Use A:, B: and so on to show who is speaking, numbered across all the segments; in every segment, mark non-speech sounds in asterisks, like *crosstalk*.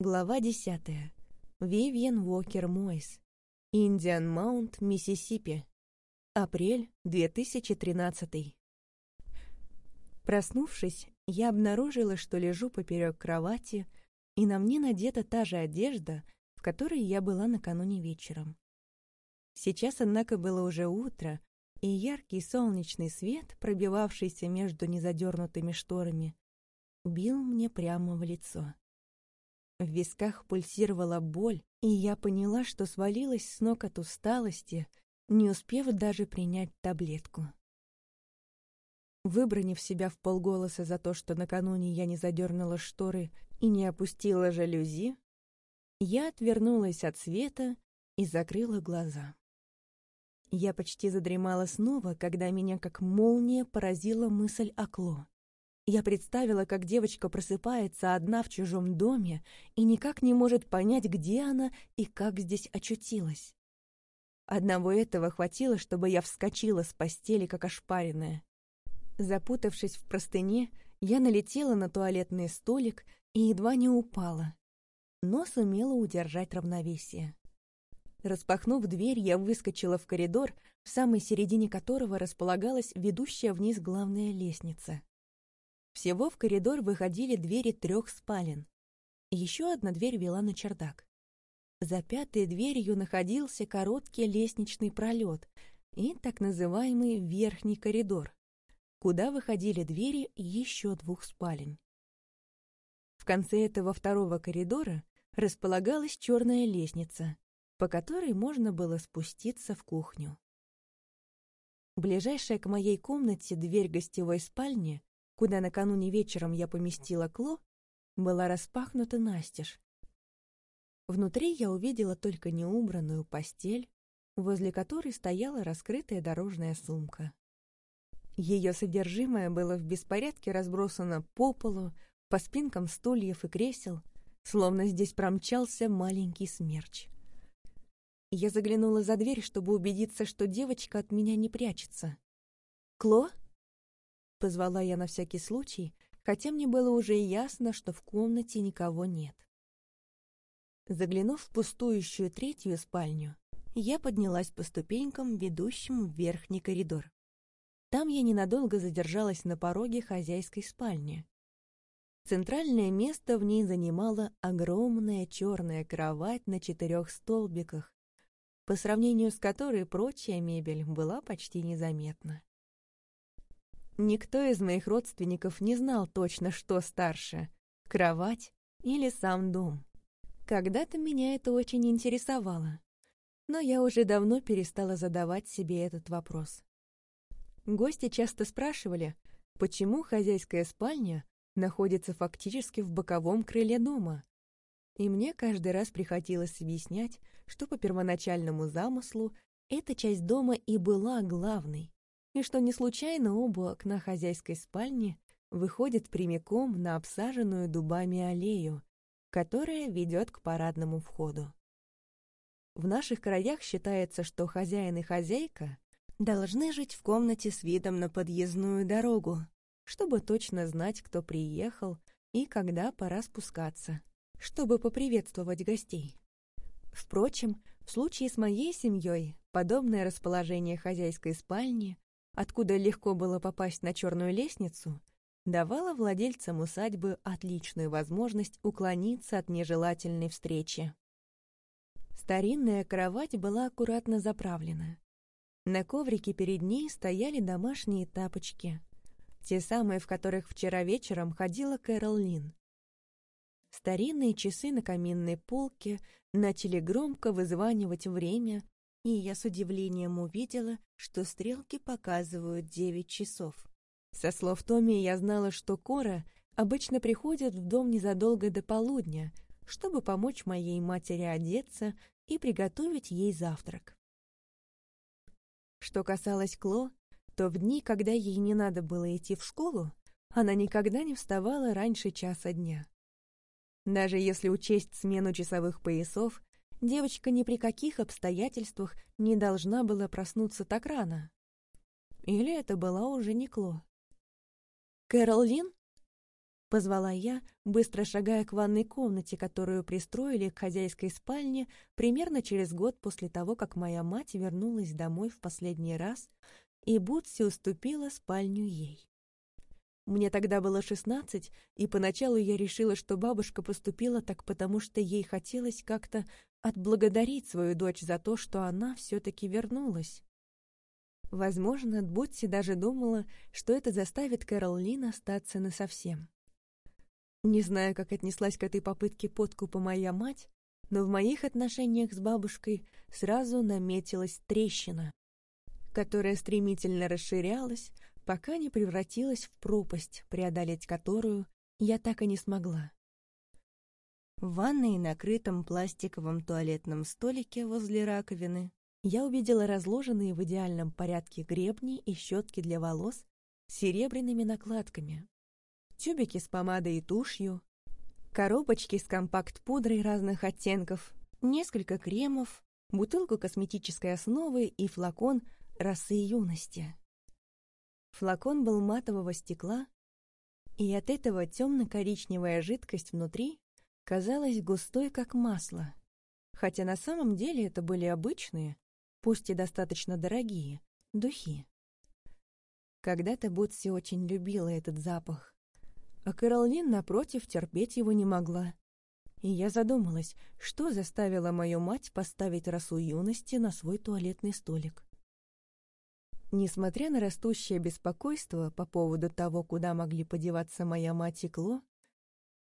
A: Глава десятая. Вивьен Уокер Мойс. Индиан Маунт, Миссисипи. Апрель 2013. Проснувшись, я обнаружила, что лежу поперек кровати, и на мне надета та же одежда, в которой я была накануне вечером. Сейчас, однако, было уже утро, и яркий солнечный свет, пробивавшийся между незадернутыми шторами, бил мне прямо в лицо. В висках пульсировала боль, и я поняла, что свалилась с ног от усталости, не успев даже принять таблетку. Выбранив себя в полголоса за то, что накануне я не задернула шторы и не опустила жалюзи, я отвернулась от света и закрыла глаза. Я почти задремала снова, когда меня как молния поразила мысль о Кло. Я представила, как девочка просыпается одна в чужом доме и никак не может понять, где она и как здесь очутилась. Одного этого хватило, чтобы я вскочила с постели, как ошпаренная. Запутавшись в простыне, я налетела на туалетный столик и едва не упала, но сумела удержать равновесие. Распахнув дверь, я выскочила в коридор, в самой середине которого располагалась ведущая вниз главная лестница. Всего в коридор выходили двери трех спален. Еще одна дверь вела на чердак. За пятой дверью находился короткий лестничный пролет и так называемый верхний коридор, куда выходили двери еще двух спален. В конце этого второго коридора располагалась черная лестница, по которой можно было спуститься в кухню. Ближайшая к моей комнате дверь гостевой спальни куда накануне вечером я поместила Кло, была распахнута настежь. Внутри я увидела только неубранную постель, возле которой стояла раскрытая дорожная сумка. Ее содержимое было в беспорядке разбросано по полу, по спинкам стульев и кресел, словно здесь промчался маленький смерч. Я заглянула за дверь, чтобы убедиться, что девочка от меня не прячется. «Кло?» Позвала я на всякий случай, хотя мне было уже ясно, что в комнате никого нет. Заглянув в пустующую третью спальню, я поднялась по ступенькам, ведущим в верхний коридор. Там я ненадолго задержалась на пороге хозяйской спальни. Центральное место в ней занимала огромная черная кровать на четырех столбиках, по сравнению с которой прочая мебель была почти незаметна. Никто из моих родственников не знал точно, что старше — кровать или сам дом. Когда-то меня это очень интересовало, но я уже давно перестала задавать себе этот вопрос. Гости часто спрашивали, почему хозяйская спальня находится фактически в боковом крыле дома. И мне каждый раз приходилось объяснять, что по первоначальному замыслу эта часть дома и была главной, и что не случайно оба окна хозяйской спальни выходят прямиком на обсаженную дубами аллею, которая ведет к парадному входу. В наших краях считается, что хозяин и хозяйка должны жить в комнате с видом на подъездную дорогу, чтобы точно знать, кто приехал и когда пора спускаться, чтобы поприветствовать гостей. Впрочем, в случае с моей семьей подобное расположение хозяйской спальни откуда легко было попасть на черную лестницу, давала владельцам усадьбы отличную возможность уклониться от нежелательной встречи. Старинная кровать была аккуратно заправлена. На коврике перед ней стояли домашние тапочки, те самые, в которых вчера вечером ходила Кэрол Лин. Старинные часы на каминной полке начали громко вызванивать время, и я с удивлением увидела, что стрелки показывают девять часов. Со слов Томми я знала, что Кора обычно приходит в дом незадолго до полудня, чтобы помочь моей матери одеться и приготовить ей завтрак. Что касалось Кло, то в дни, когда ей не надо было идти в школу, она никогда не вставала раньше часа дня. Даже если учесть смену часовых поясов, девочка ни при каких обстоятельствах не должна была проснуться так рано. Или это была уже не Кло? «Кэрол Лин?» Позвала я, быстро шагая к ванной комнате, которую пристроили к хозяйской спальне примерно через год после того, как моя мать вернулась домой в последний раз, и Бутси уступила спальню ей. Мне тогда было шестнадцать, и поначалу я решила, что бабушка поступила так, потому что ей хотелось как-то отблагодарить свою дочь за то, что она все-таки вернулась. Возможно, Бутси даже думала, что это заставит Кэрол Лин остаться насовсем. Не знаю, как отнеслась к этой попытке подкупа моя мать, но в моих отношениях с бабушкой сразу наметилась трещина, которая стремительно расширялась, пока не превратилась в пропасть, преодолеть которую я так и не смогла. В ванной, накрытом пластиковом туалетном столике возле раковины, я увидела разложенные в идеальном порядке гребни и щетки для волос с серебряными накладками, тюбики с помадой и тушью, коробочки с компакт-пудрой разных оттенков, несколько кремов, бутылку косметической основы и флакон росы юности. Флакон был матового стекла, и от этого темно-коричневая жидкость внутри казалась густой, как масло, хотя на самом деле это были обычные, пусть и достаточно дорогие, духи. Когда-то Бутси очень любила этот запах, а Кэролин, напротив, терпеть его не могла. И я задумалась, что заставило мою мать поставить росу юности на свой туалетный столик. Несмотря на растущее беспокойство по поводу того, куда могли подеваться моя мать и Кло,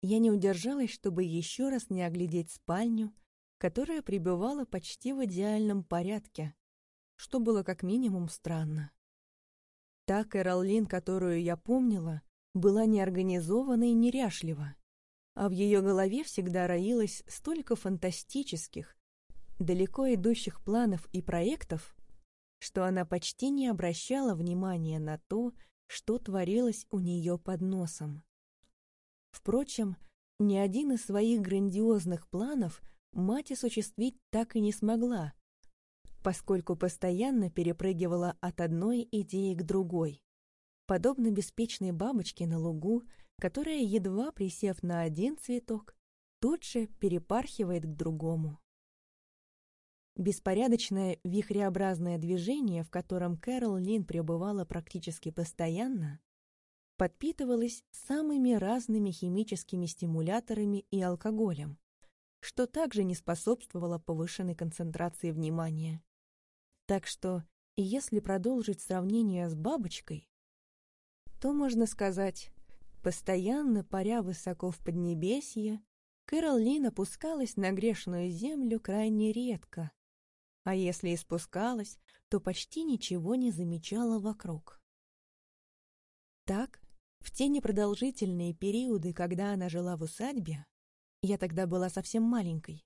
A: я не удержалась, чтобы еще раз не оглядеть спальню, которая пребывала почти в идеальном порядке, что было как минимум странно. Та Кэролин, которую я помнила, была неорганизована и неряшлива, а в ее голове всегда роилось столько фантастических, далеко идущих планов и проектов, что она почти не обращала внимания на то, что творилось у нее под носом. Впрочем, ни один из своих грандиозных планов мать осуществить так и не смогла, поскольку постоянно перепрыгивала от одной идеи к другой, подобно беспечной бабочке на лугу, которая, едва присев на один цветок, тут же перепархивает к другому. Беспорядочное вихреобразное движение, в котором Кэрол Лин пребывала практически постоянно, подпитывалось самыми разными химическими стимуляторами и алкоголем, что также не способствовало повышенной концентрации внимания. Так что, если продолжить сравнение с бабочкой, то можно сказать, постоянно паря высоко в Поднебесье, Кэрол опускалась на грешную землю крайне редко, а если и спускалась, то почти ничего не замечала вокруг. Так, в те непродолжительные периоды, когда она жила в усадьбе, я тогда была совсем маленькой,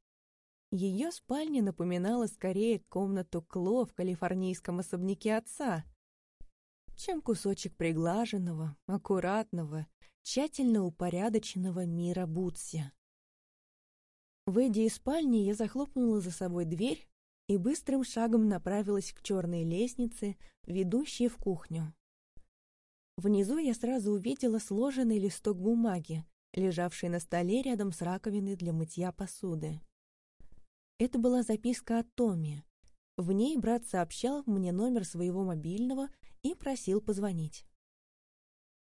A: ее спальня напоминала скорее комнату Кло в калифорнийском особняке отца, чем кусочек приглаженного, аккуратного, тщательно упорядоченного мира Бутси. Выйдя из спальни, я захлопнула за собой дверь и быстрым шагом направилась к черной лестнице, ведущей в кухню. Внизу я сразу увидела сложенный листок бумаги, лежавший на столе рядом с раковиной для мытья посуды. Это была записка от Томми. В ней брат сообщал мне номер своего мобильного и просил позвонить.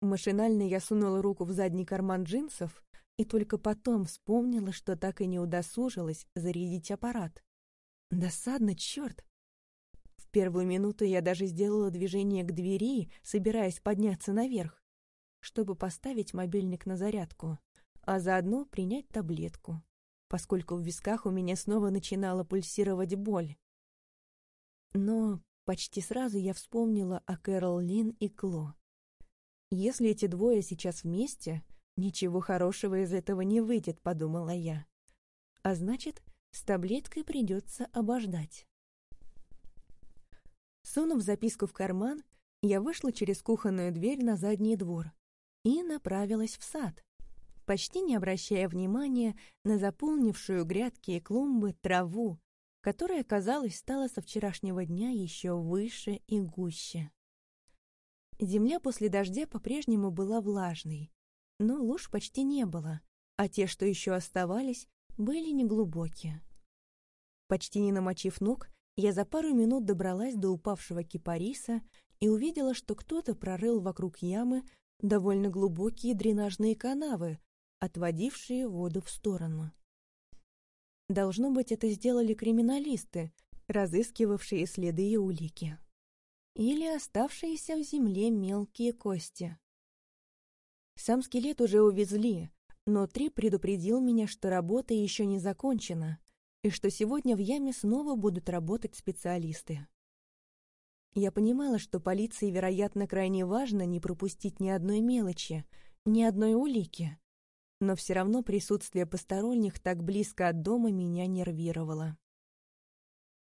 A: Машинально я сунула руку в задний карман джинсов и только потом вспомнила, что так и не удосужилась зарядить аппарат. Досадно, черт! Первую минуту я даже сделала движение к двери, собираясь подняться наверх, чтобы поставить мобильник на зарядку, а заодно принять таблетку, поскольку в висках у меня снова начинала пульсировать боль. Но почти сразу я вспомнила о Кэрол Лин и Кло. Если эти двое сейчас вместе, ничего хорошего из этого не выйдет, подумала я. А значит, с таблеткой придется обождать. Сунув записку в карман, я вышла через кухонную дверь на задний двор и направилась в сад, почти не обращая внимания на заполнившую грядки и клумбы траву, которая, казалось, стала со вчерашнего дня еще выше и гуще. Земля после дождя по-прежнему была влажной, но луж почти не было, а те, что еще оставались, были неглубокие. Почти не намочив ног, я за пару минут добралась до упавшего кипариса и увидела, что кто-то прорыл вокруг ямы довольно глубокие дренажные канавы, отводившие воду в сторону. Должно быть, это сделали криминалисты, разыскивавшие следы и улики. Или оставшиеся в земле мелкие кости. Сам скелет уже увезли, но Три предупредил меня, что работа еще не закончена, и что сегодня в яме снова будут работать специалисты. Я понимала, что полиции, вероятно, крайне важно не пропустить ни одной мелочи, ни одной улики, но все равно присутствие посторонних так близко от дома меня нервировало.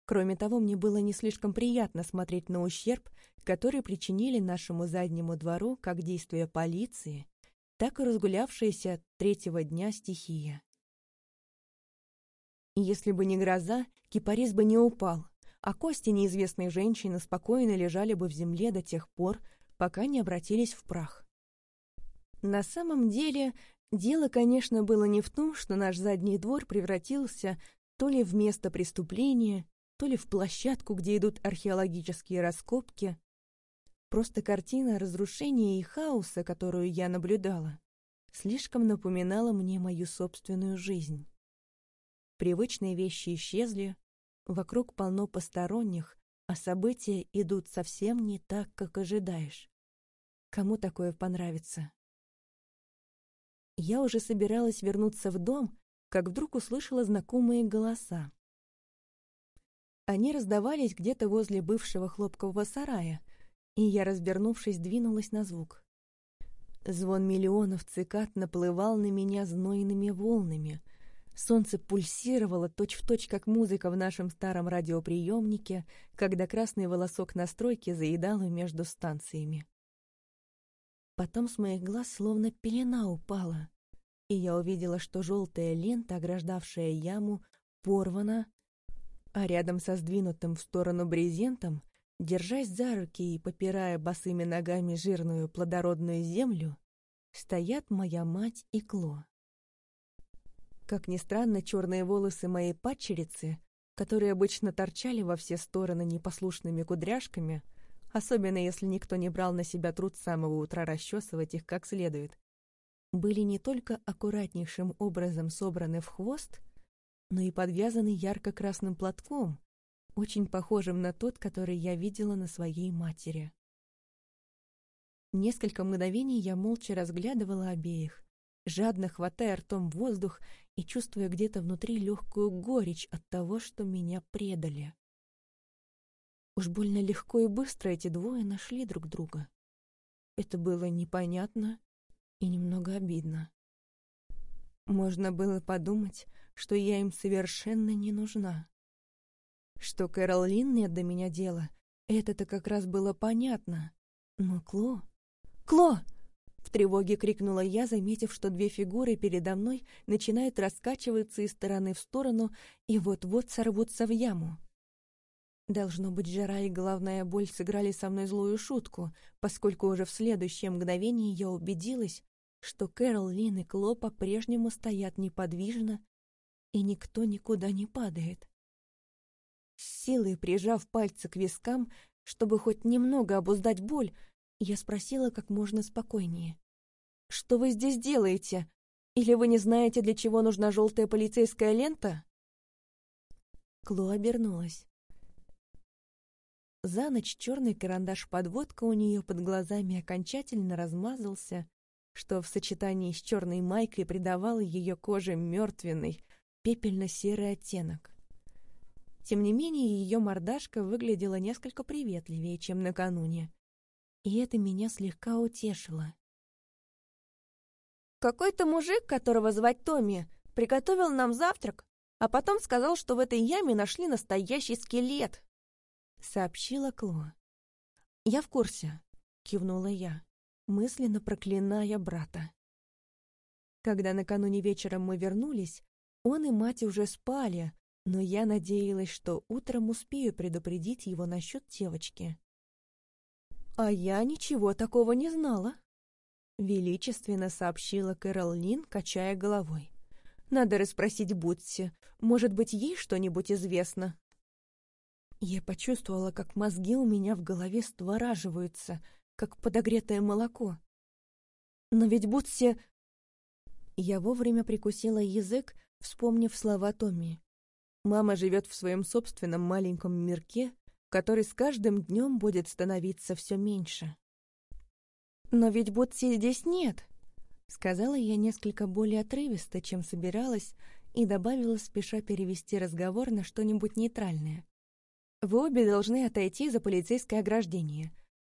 A: Кроме того, мне было не слишком приятно смотреть на ущерб, который причинили нашему заднему двору как действия полиции, так и разгулявшаяся третьего дня стихия. Если бы не гроза, кипарис бы не упал, а кости неизвестной женщины спокойно лежали бы в земле до тех пор, пока не обратились в прах. На самом деле, дело, конечно, было не в том, что наш задний двор превратился то ли в место преступления, то ли в площадку, где идут археологические раскопки. Просто картина разрушения и хаоса, которую я наблюдала, слишком напоминала мне мою собственную жизнь. Привычные вещи исчезли, вокруг полно посторонних, а события идут совсем не так, как ожидаешь. Кому такое понравится? Я уже собиралась вернуться в дом, как вдруг услышала знакомые голоса. Они раздавались где-то возле бывшего хлопкового сарая, и я, развернувшись, двинулась на звук. Звон миллионов цикад наплывал на меня знойными волнами. Солнце пульсировало точь-в-точь, точь, как музыка в нашем старом радиоприемнике, когда красный волосок настройки заедал между станциями. Потом с моих глаз словно пелена упала, и я увидела, что желтая лента, ограждавшая яму, порвана, а рядом со сдвинутым в сторону брезентом, держась за руки и попирая босыми ногами жирную плодородную землю, стоят моя мать и Кло. Как ни странно, черные волосы моей падчерицы, которые обычно торчали во все стороны непослушными кудряшками, особенно если никто не брал на себя труд с самого утра расчесывать их как следует, были не только аккуратнейшим образом собраны в хвост, но и подвязанный ярко-красным платком, очень похожим на тот, который я видела на своей матери. Несколько мгновений я молча разглядывала обеих, жадно хватая ртом воздух и чувствуя где-то внутри легкую горечь от того, что меня предали. Уж больно легко и быстро эти двое нашли друг друга. Это было непонятно и немного обидно. Можно было подумать, что я им совершенно не нужна. Что Кэролин нет до меня дела, это-то как раз было понятно. Но Кло... «Кло!» — в тревоге крикнула я, заметив, что две фигуры передо мной начинают раскачиваться из стороны в сторону и вот-вот сорвутся в яму. Должно быть, жара и головная боль сыграли со мной злую шутку, поскольку уже в следующее мгновение я убедилась, что Кэрол, Лин и Кло по-прежнему стоят неподвижно, и никто никуда не падает. С силой прижав пальцы к вискам, чтобы хоть немного обуздать боль, я спросила как можно спокойнее. «Что вы здесь делаете? Или вы не знаете, для чего нужна желтая полицейская лента?» Кло обернулась. За ночь черный карандаш-подводка у нее под глазами окончательно размазался, что в сочетании с черной майкой придавало ее коже мертвенный, пепельно-серый оттенок. Тем не менее, ее мордашка выглядела несколько приветливее, чем накануне. И это меня слегка утешило. «Какой-то мужик, которого звать Томми, приготовил нам завтрак, а потом сказал, что в этой яме нашли настоящий скелет», — сообщила Кло. «Я в курсе», — кивнула я, мысленно проклиная брата. Когда накануне вечером мы вернулись, он и мать уже спали, но я надеялась, что утром успею предупредить его насчет девочки. А я ничего такого не знала. — величественно сообщила Кэрол Лин, качая головой. «Надо расспросить Бутси. Может быть, ей что-нибудь известно?» Я почувствовала, как мозги у меня в голове створаживаются, как подогретое молоко. Но ведь Бутси... Я вовремя прикусила язык, вспомнив слова Томми. Мама живет в своем собственном маленьком мирке, который с каждым днем будет становиться все меньше. «Но ведь Бутси здесь нет», — сказала я несколько более отрывисто, чем собиралась, и добавила, спеша перевести разговор на что-нибудь нейтральное. Вы обе должны отойти за полицейское ограждение.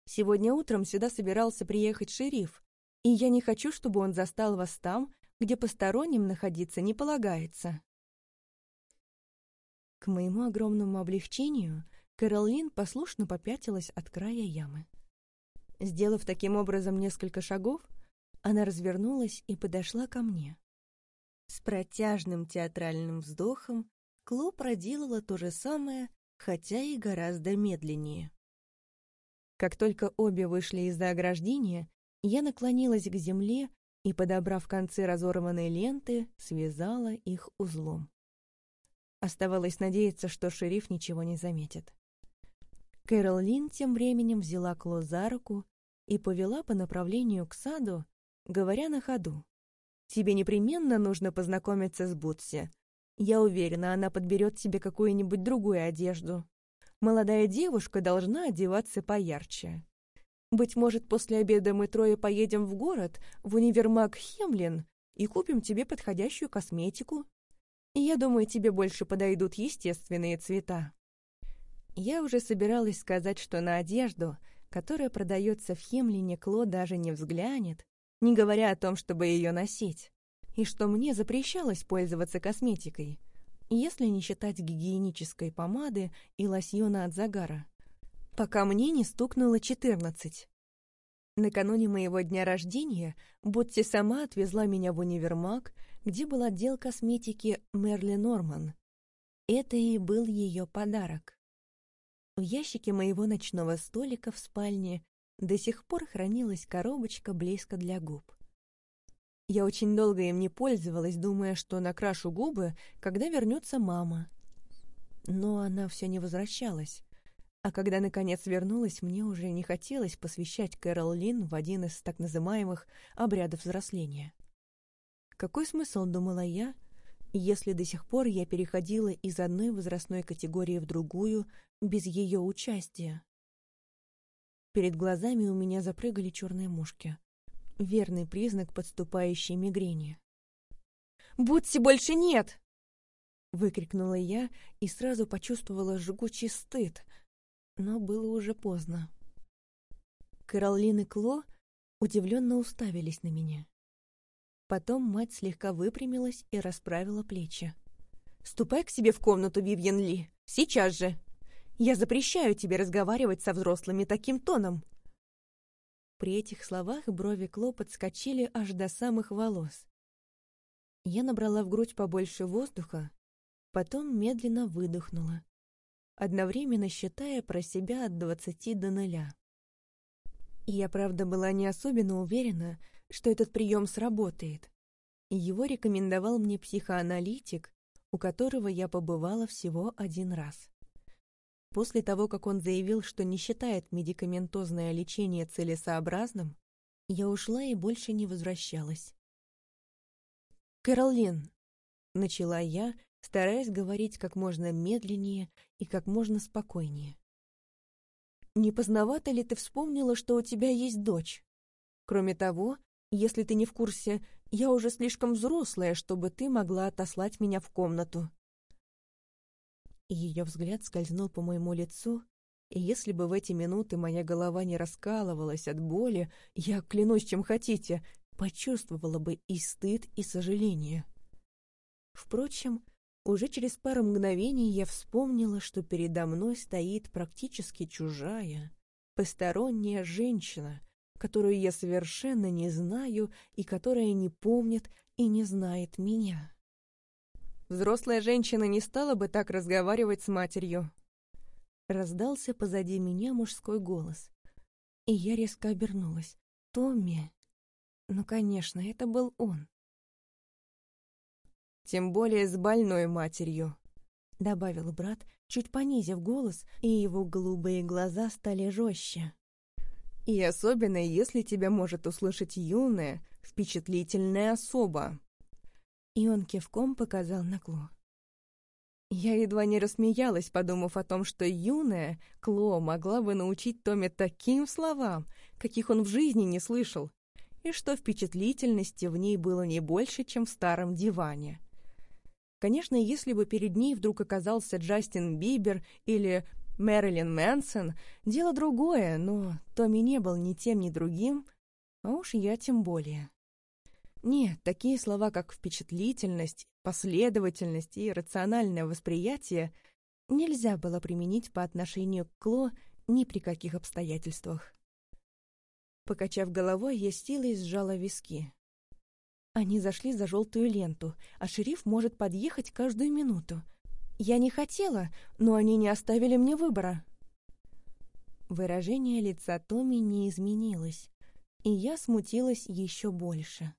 A: Сегодня утром сюда собирался приехать шериф, и я не хочу, чтобы он застал вас там, где посторонним находиться не полагается. К моему огромному облегчению Кэролин послушно попятилась от края ямы. Сделав таким образом несколько шагов, она развернулась и подошла ко мне. С протяжным театральным вздохом Кло проделала то же самое, хотя и гораздо медленнее. Как только обе вышли из-за ограждения, я наклонилась к земле и, подобрав концы разорванной ленты, связала их узлом. Оставалось надеяться, что шериф ничего не заметит. Кэрол Лин тем временем взяла Кло за руку и повела по направлению к саду, говоря на ходу. «Тебе непременно нужно познакомиться с Бутси. Я уверена, она подберет тебе какую-нибудь другую одежду. Молодая девушка должна одеваться поярче. Быть может, после обеда мы трое поедем в город, в универмаг Хемлин, и купим тебе подходящую косметику. Я думаю, тебе больше подойдут естественные цвета. Я уже собиралась сказать, что на одежду, которая продается в Хемлине, Кло даже не взглянет, не говоря о том, чтобы ее носить и что мне запрещалось пользоваться косметикой, если не считать гигиенической помады и лосьона от загара, пока мне не стукнуло четырнадцать. Накануне моего дня рождения Ботти сама отвезла меня в универмаг, где был отдел косметики Мерли Норман. Это и был ее подарок. В ящике моего ночного столика в спальне до сих пор хранилась коробочка блеска для губ. Я очень долго им не пользовалась, думая, что накрашу губы, когда вернется мама. Но она все не возвращалась. А когда наконец вернулась, мне уже не хотелось посвящать Кэрол Лин в один из так называемых обрядов взросления. Какой смысл, думала я, если до сих пор я переходила из одной возрастной категории в другую без ее участия? Перед глазами у меня запрыгали черные мушки верный признак подступающей мигрени. «Бутси больше нет!» Выкрикнула я и сразу почувствовала жгучий стыд, но было уже поздно. Кэролин и Кло удивленно уставились на меня. Потом мать слегка выпрямилась и расправила плечи. «Ступай к себе в комнату, Вивьен Ли! Сейчас же! Я запрещаю тебе разговаривать со взрослыми таким тоном!» При этих словах брови Кло подскочили аж до самых волос. Я набрала в грудь побольше воздуха, потом медленно выдохнула, одновременно считая про себя от двадцати до нуля. Я, правда, была не особенно уверена, что этот прием сработает. Его рекомендовал мне психоаналитик, у которого я побывала всего один раз. После того, как он заявил, что не считает медикаментозное лечение целесообразным, я ушла и больше не возвращалась. «Кэролин!» — начала я, стараясь говорить как можно медленнее и как можно спокойнее. «Не поздновато ли ты вспомнила, что у тебя есть дочь? Кроме того, если ты не в курсе, я уже слишком взрослая, чтобы ты могла отослать меня в комнату. Ее взгляд скользнул по моему лицу, и если бы в эти минуты моя голова не раскалывалась от боли, я, клянусь, чем хотите, почувствовала бы и стыд, и сожаление. Впрочем, уже через пару мгновений я вспомнила, что передо мной стоит практически чужая, посторонняя женщина, которую я совершенно не знаю и которая не помнит и не знает меня. Взрослая женщина не стала бы так разговаривать с матерью. Раздался позади меня мужской голос. И я резко обернулась. «Томми!» Ну, конечно, это был он.
B: «Тем более с больной матерью», —
A: добавил брат, чуть понизив голос, и его голубые глаза стали жестче.
B: «И особенно, если тебя может услышать юная, впечатлительная особа».
A: И он кивком показал на Кло.
B: Я едва не рассмеялась, подумав о том, что юная Кло могла бы научить Томе таким словам, каких он в жизни не слышал, и что впечатлительности в ней было не больше, чем в старом диване. Конечно, если бы перед ней вдруг оказался Джастин Бибер или Мэрилин Мэнсон, дело другое, но Томми не был ни тем, ни другим, а уж я тем более. Нет, такие слова, как впечатлительность, последовательность и рациональное восприятие нельзя было применить по отношению к Кло ни при каких обстоятельствах. Покачав головой, я силой сжала виски. Они зашли за желтую ленту, а шериф может подъехать каждую минуту. Я не хотела, но они не оставили мне выбора. Выражение лица Томми не изменилось, и я смутилась еще больше.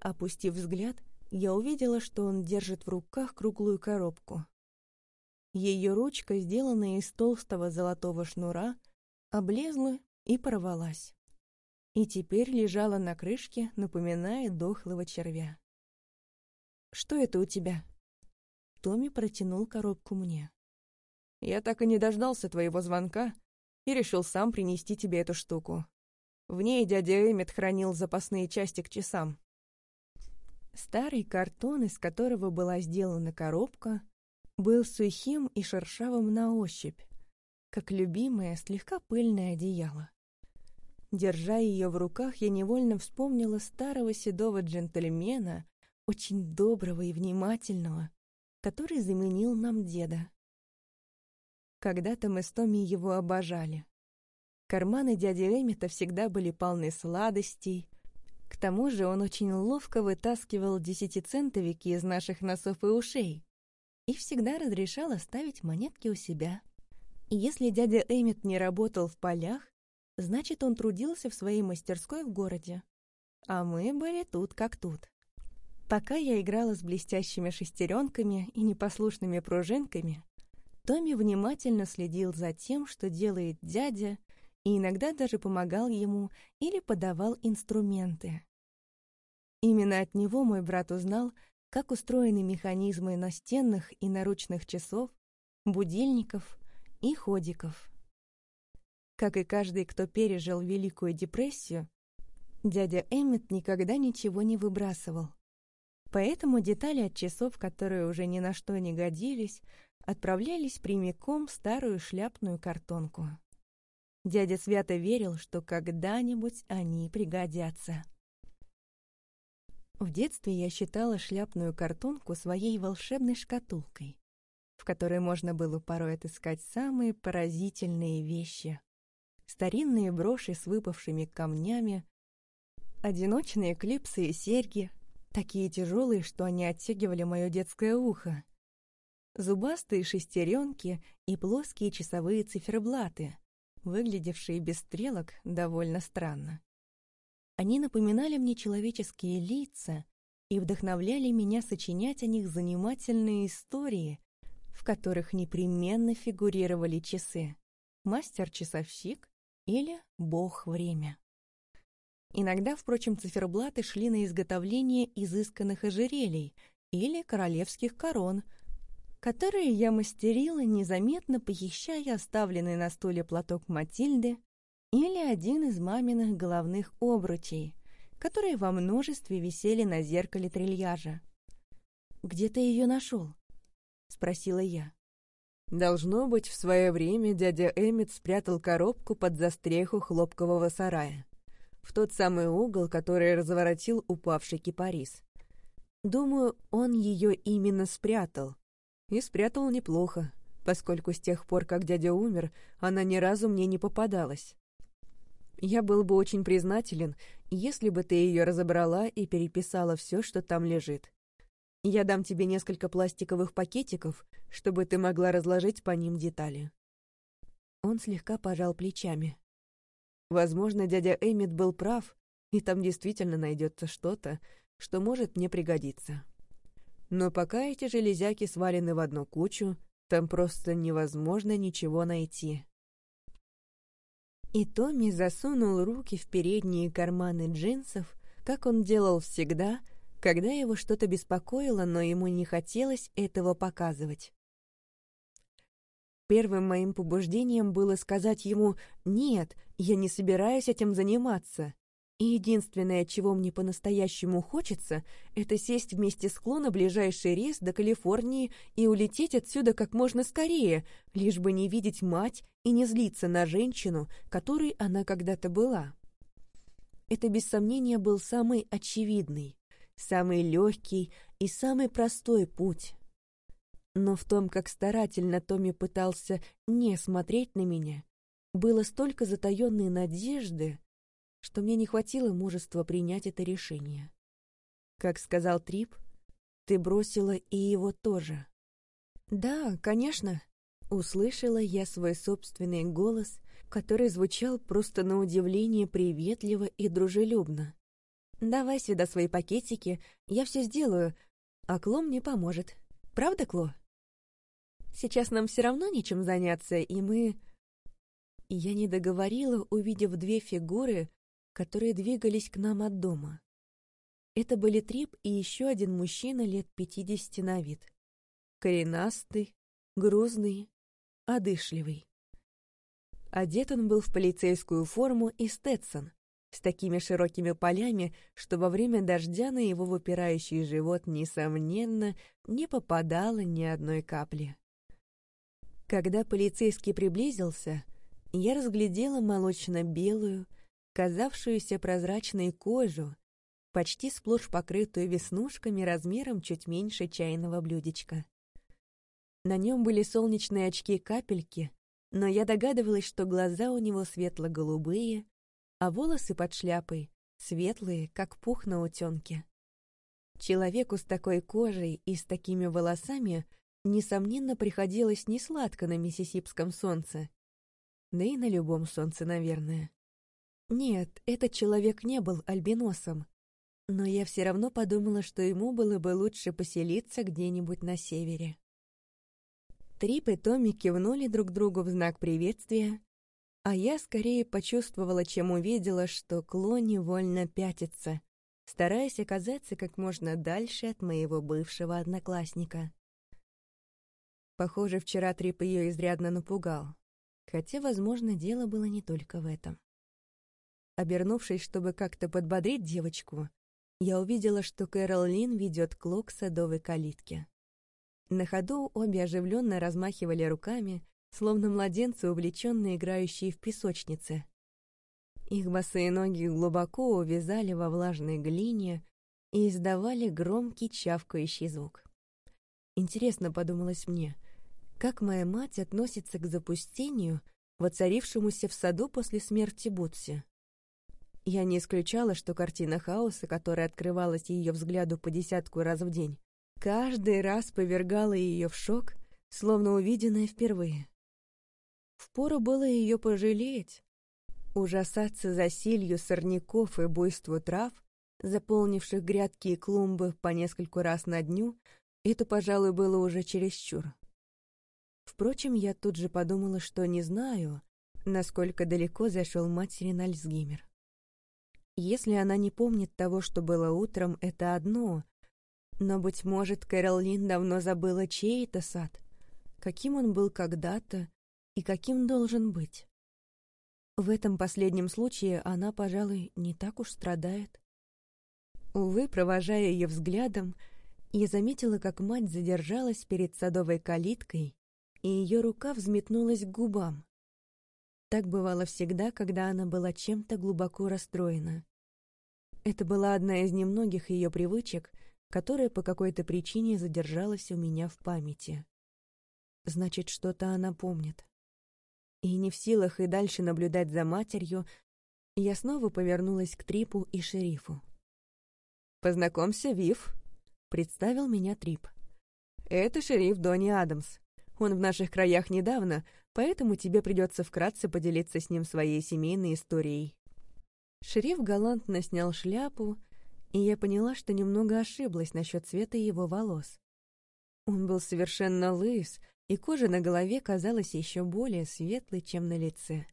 B: Опустив взгляд, я увидела, что он держит в руках круглую коробку. Ее ручка, сделанная из толстого золотого шнура, облезла и порвалась. И теперь лежала на крышке, напоминая дохлого червя. «Что это у тебя?» Томми протянул коробку мне. «Я так и не дождался твоего звонка и решил сам принести тебе эту штуку. В ней дядя Эммет хранил запасные части к часам.
A: Старый картон, из которого была сделана коробка, был сухим и шершавым на ощупь, как любимое слегка пыльное одеяло. Держа ее в руках, я невольно вспомнила старого седого джентльмена, очень доброго и внимательного, который заменил нам деда. Когда-то мы с Томми его обожали. Карманы дяди Эмита всегда были полны сладостей, к тому же он очень ловко вытаскивал десятицентовики из наших носов и ушей и всегда разрешал оставить монетки у себя. Если дядя Эммет не работал в полях, значит, он трудился в своей мастерской в городе. А мы были тут как тут. Пока я играла с блестящими шестеренками и непослушными пружинками, Томми внимательно следил за тем, что делает дядя, и иногда даже помогал ему или подавал инструменты. Именно от него мой брат узнал, как устроены механизмы настенных и наручных часов, будильников и ходиков. Как и каждый, кто пережил Великую депрессию, дядя Эммет никогда ничего не выбрасывал. Поэтому детали от часов, которые уже ни на что не годились, отправлялись прямиком в старую шляпную картонку. Дядя свято верил, что когда-нибудь они пригодятся. В детстве я считала шляпную картонку своей волшебной шкатулкой, в которой можно было порой отыскать самые поразительные вещи. Старинные броши с выпавшими камнями, одиночные клипсы и серьги, такие тяжелые, что они оттягивали мое детское ухо, зубастые шестеренки и плоские часовые циферблаты, выглядевшие без стрелок довольно странно. Они напоминали мне человеческие лица и вдохновляли меня сочинять о них занимательные истории, в которых непременно фигурировали часы, мастер-часовщик или бог-время. Иногда, впрочем, циферблаты шли на изготовление изысканных ожерелий или королевских корон – которые я мастерила, незаметно похищая оставленный на стуле платок Матильды или один из маминых головных обручей, которые во множестве висели на зеркале трильяжа. «Где ты ее нашел?» — спросила я.
B: Должно быть, в свое время дядя Эммет спрятал коробку под застреху хлопкового сарая, в тот самый угол, который разворотил упавший кипарис. Думаю, он ее именно спрятал, и спрятал неплохо, поскольку с тех пор, как дядя умер, она ни разу мне не попадалась. Я был бы очень признателен, если бы ты ее разобрала и переписала все, что там лежит. Я дам тебе несколько пластиковых пакетиков, чтобы ты могла разложить по ним детали». Он слегка пожал плечами. Возможно, дядя Эммит был прав,
A: и там действительно найдется что-то, что может мне пригодиться. Но пока эти железяки свалены в одну кучу, там просто невозможно ничего найти. И Томми засунул руки в передние карманы джинсов, как он делал всегда, когда его что-то беспокоило, но ему не хотелось этого показывать. Первым моим побуждением было сказать ему «Нет, я не собираюсь этим заниматься». И единственное, чего мне по-настоящему хочется, это сесть вместе с Кло на ближайший рейс до Калифорнии и улететь отсюда как можно скорее, лишь бы не видеть мать и не злиться на женщину, которой она когда-то была. Это без сомнения был самый очевидный, самый легкий и самый простой путь. Но в том, как старательно Томми пытался не смотреть на меня, было столько затаенной надежды, что мне не хватило мужества принять это решение. Как сказал Трип, ты бросила и его тоже. Да, конечно, услышала я свой собственный голос, который звучал просто на удивление приветливо и дружелюбно. «Давай сюда свои пакетики, я все сделаю, а Кло мне поможет. Правда, Кло?» Сейчас нам все равно нечем заняться, и мы...» Я не договорила, увидев две фигуры, которые двигались к нам от дома. Это были Трип и еще один мужчина лет пятидесяти на вид. Коренастый, грузный, одышливый. Одет он был в полицейскую форму и стетсон, с такими широкими полями, что во время дождя на его выпирающий живот, несомненно, не попадало ни одной капли. Когда полицейский приблизился, я разглядела молочно-белую, казавшуюся прозрачной кожу, почти сплошь покрытую веснушками размером чуть меньше чайного блюдечка. На нем были солнечные очки-капельки, но я догадывалась, что глаза у него светло-голубые, а волосы под шляпой светлые, как пух на утенке. Человеку с такой кожей и с такими волосами — несомненно, приходилось несладко на миссисипском солнце. Да и на любом солнце, наверное. Нет, этот человек не был альбиносом. Но я все равно подумала, что ему было бы лучше поселиться где-нибудь на севере. Трип и Томми кивнули друг другу в знак приветствия, а я скорее почувствовала, чем увидела, что Кло невольно пятится, стараясь оказаться как можно дальше от моего бывшего одноклассника. Похоже, вчера Трип ее изрядно напугал. Хотя, возможно, дело было не только в этом. Обернувшись, чтобы как-то подбодрить девочку, я увидела, что Кэрол Лин ведет Кло садовой калитке. На ходу обе оживленно размахивали руками, словно младенцы, увлеченные играющие в песочнице. Их босые ноги глубоко увязали во влажной глине и издавали громкий чавкающий звук. Интересно, подумалось мне — как моя мать относится к запустению, воцарившемуся в саду после смерти Бутси. Я не исключала, что картина хаоса, которая открывалась ее взгляду по десятку раз в день, каждый раз повергала ее в шок, словно увиденная впервые. Впору было ее пожалеть, ужасаться засилью сорняков и буйству трав, заполнивших грядки и клумбы по нескольку раз на дню, это, пожалуй, было уже чересчур. Впрочем, я тут же подумала, что не знаю, насколько далеко зашел материн Альцгеймер. Если она не помнит того, что было утром, это одно, но, быть может, Кэролин давно забыла, чей это сад, каким он был когда-то и каким должен быть. В этом последнем случае она, пожалуй, не так уж страдает. Увы, провожая ее взглядом, я заметила, как мать задержалась перед садовой калиткой и ее рука взметнулась к губам. Так бывало всегда, когда она была чем-то глубоко расстроена. Это была одна из немногих ее привычек, которая по какой-то причине задержалась у меня в памяти. Значит, что-то она помнит. И не в силах и дальше наблюдать за матерью, я снова повернулась к Трипу и шерифу. «Познакомься, Вив», — представил меня Трип. «Это шериф Донни Адамс. Он в наших краях недавно, поэтому тебе придется вкратце поделиться с ним своей семейной историей. Шериф галантно снял шляпу, и я поняла, что немного ошиблась насчет цвета его волос. Он был совершенно лыс, и кожа на голове казалась еще более светлой, чем на лице.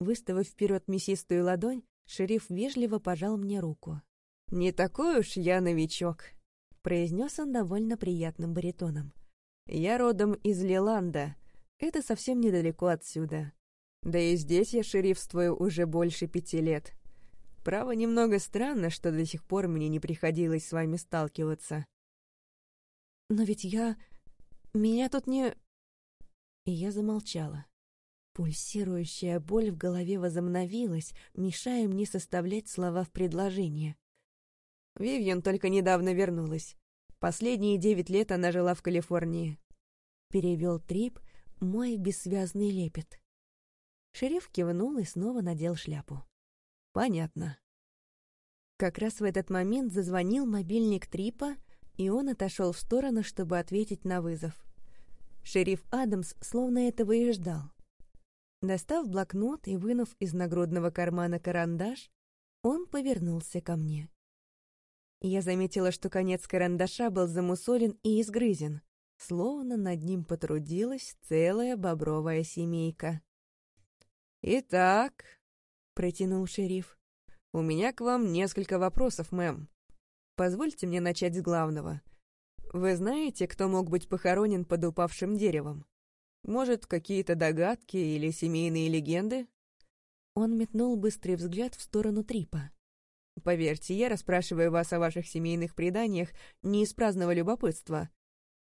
A: Выставив вперед мясистую ладонь, шериф вежливо пожал мне руку. «Не такой уж я новичок», — произнес он довольно приятным баритоном. «Я родом из Лиланда. Это совсем недалеко отсюда. Да и здесь я шерифствую уже больше пяти лет. Право, немного странно, что до сих пор мне не приходилось с вами сталкиваться.
B: Но ведь я... Меня тут не... И я замолчала. Пульсирующая боль в голове возобновилась, мешая мне составлять слова в предложение.
A: Вивьен только недавно вернулась. Последние девять лет она жила в Калифорнии.
B: Перевел Трип мой бессвязный лепет. Шериф кивнул и снова надел шляпу.
A: «Понятно».
B: Как раз в этот момент зазвонил мобильник Трипа, и он отошел в сторону, чтобы ответить на вызов. Шериф Адамс словно этого и ждал. Достав блокнот и вынув из нагрудного кармана карандаш, он повернулся ко мне. Я заметила, что конец карандаша был замусолен и изгрызен, словно над ним потрудилась целая бобровая семейка.
A: «Итак», — протянул шериф, — «у меня к вам несколько вопросов, мэм. Позвольте мне начать с главного. Вы знаете, кто мог быть похоронен под упавшим деревом? Может, какие-то догадки или семейные легенды?»
B: Он метнул быстрый взгляд в сторону Трипа.
A: «Поверьте, я расспрашиваю вас о ваших семейных преданиях не из праздного любопытства.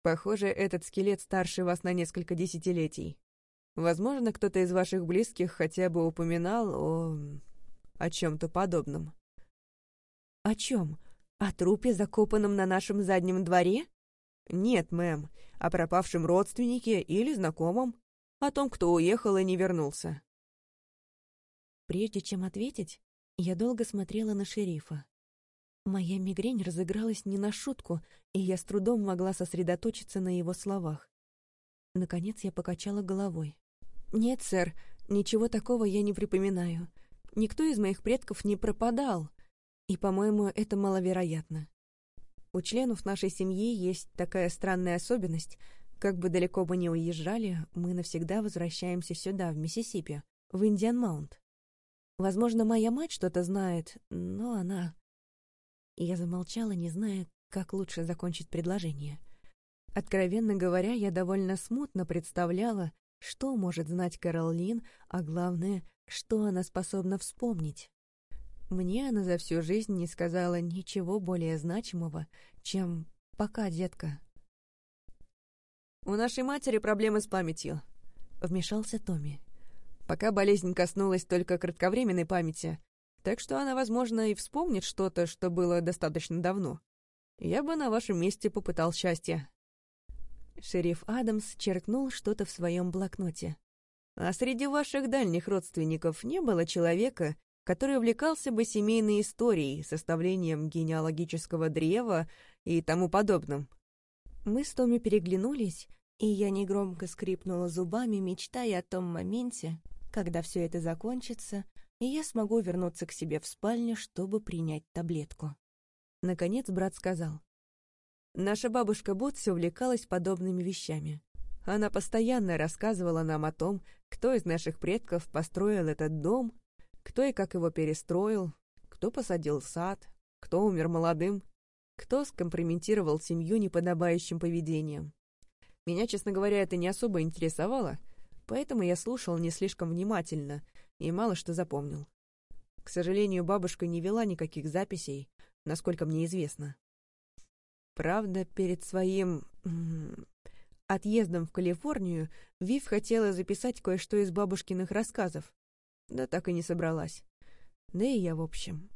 A: Похоже, этот скелет старше вас на несколько десятилетий. Возможно, кто-то из ваших близких хотя бы упоминал о... о чем-то подобном.
B: О чем? О трупе, закопанном на нашем заднем дворе?
A: Нет, мэм, о пропавшем родственнике или знакомом, о том, кто уехал и не вернулся.
B: Прежде чем ответить, я долго смотрела на шерифа. Моя мигрень разыгралась не на шутку, и я с трудом могла сосредоточиться на его словах. Наконец я покачала головой. «Нет, сэр, ничего такого я не припоминаю. Никто из моих предков не пропадал, и, по-моему, это маловероятно. У членов нашей семьи есть такая странная особенность. Как бы далеко бы ни уезжали, мы навсегда возвращаемся сюда, в Миссисипи, в Индиан-Маунт. Возможно, моя мать что-то знает, но она... Я замолчала, не зная, как лучше закончить предложение. Откровенно говоря, я довольно смутно представляла, что может знать Кэрол а главное, что она способна вспомнить? Мне она за всю жизнь не сказала ничего более значимого, чем «пока, детка».
A: «У нашей матери проблемы с памятью», — вмешался Томми. «Пока болезнь коснулась только кратковременной памяти, так что она, возможно, и вспомнит что-то, что было достаточно давно. Я бы на вашем месте попытал счастье».
B: Шериф Адамс черкнул что-то в своем блокноте.
A: «А среди ваших дальних родственников не было человека, который увлекался бы семейной историей, составлением генеалогического древа и тому подобным?»
B: Мы с Томми переглянулись, и я негромко скрипнула зубами, мечтая о том моменте, когда все это закончится, и я смогу вернуться к себе в спальню, чтобы принять таблетку. Наконец брат сказал.
A: Наша бабушка Ботси увлекалась подобными вещами. Она постоянно рассказывала нам о том, кто из наших предков построил этот дом, кто и как его перестроил, кто посадил сад, кто умер молодым, кто скомпрометировал семью неподобающим поведением. Меня, честно говоря, это не особо интересовало, поэтому я слушал не слишком внимательно и мало что запомнил. К сожалению, бабушка не вела никаких записей, насколько мне известно. Правда, перед своим... отъездом в Калифорнию Вив хотела записать кое-что из бабушкиных рассказов. Да так и не собралась. Да и я в общем.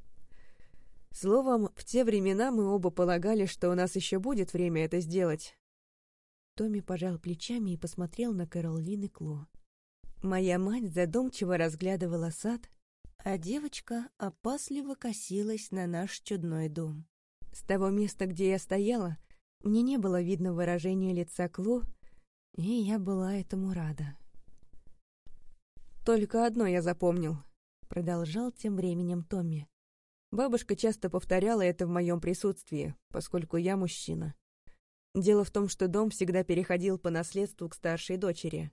A: Словом, в те времена мы оба полагали, что у нас еще будет время это сделать.
B: Томми пожал плечами и посмотрел на Кэролин и Кло.
A: Моя мать задумчиво разглядывала сад,
B: а девочка опасливо косилась на наш чудной дом.
A: С того места, где я стояла, мне не было видно выражения лица Кло, и я была этому рада. Только одно я запомнил. продолжал тем временем Томми.
B: Бабушка часто повторяла это в моем присутствии, поскольку я мужчина. Дело в том, что дом всегда переходил по наследству к старшей дочери.